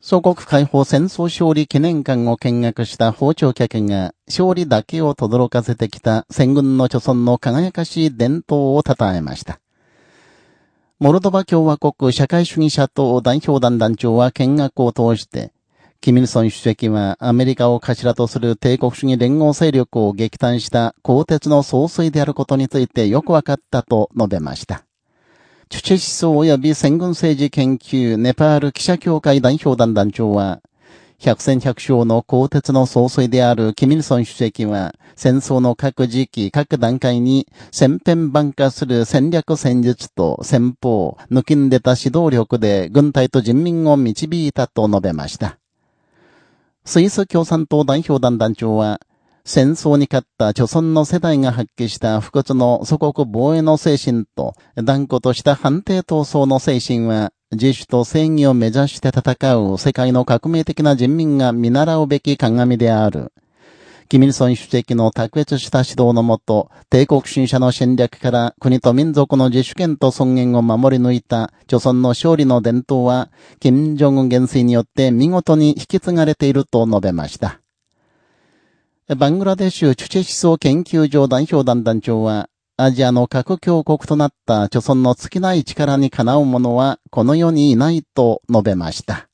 祖国解放戦争勝利記念館を見学した包丁客が勝利だけを轟かせてきた戦軍の著存の輝かしい伝統を称えました。モルドバ共和国社会主義者党代表団団長は見学を通して、キミルソン主席はアメリカを頭とする帝国主義連合勢力を撃退した鋼鉄の総帥であることについてよくわかったと述べました。チュチェ思想及び戦軍政治研究ネパール記者協会代表団団長は、百戦百勝の鋼鉄の総帥であるキミルソン主席は、戦争の各時期、各段階に、戦変万化する戦略戦術と戦法、抜きんでた指導力で軍隊と人民を導いたと述べました。スイス共産党代表団団長は、戦争に勝った著村の世代が発揮した不屈の祖国防衛の精神と断固とした反帝闘争の精神は自主と正義を目指して戦う世界の革命的な人民が見習うべき鏡である。キミルソン主席の卓越した指導のもと、帝国主義者の戦略から国と民族の自主権と尊厳を守り抜いた、著村の勝利の伝統は、金正恩元帥によって見事に引き継がれていると述べました。バングラデシュチュチェ思想研究所代表団団長は、アジアの核強国となった著存の尽きない力にかなう者はこの世にいないと述べました。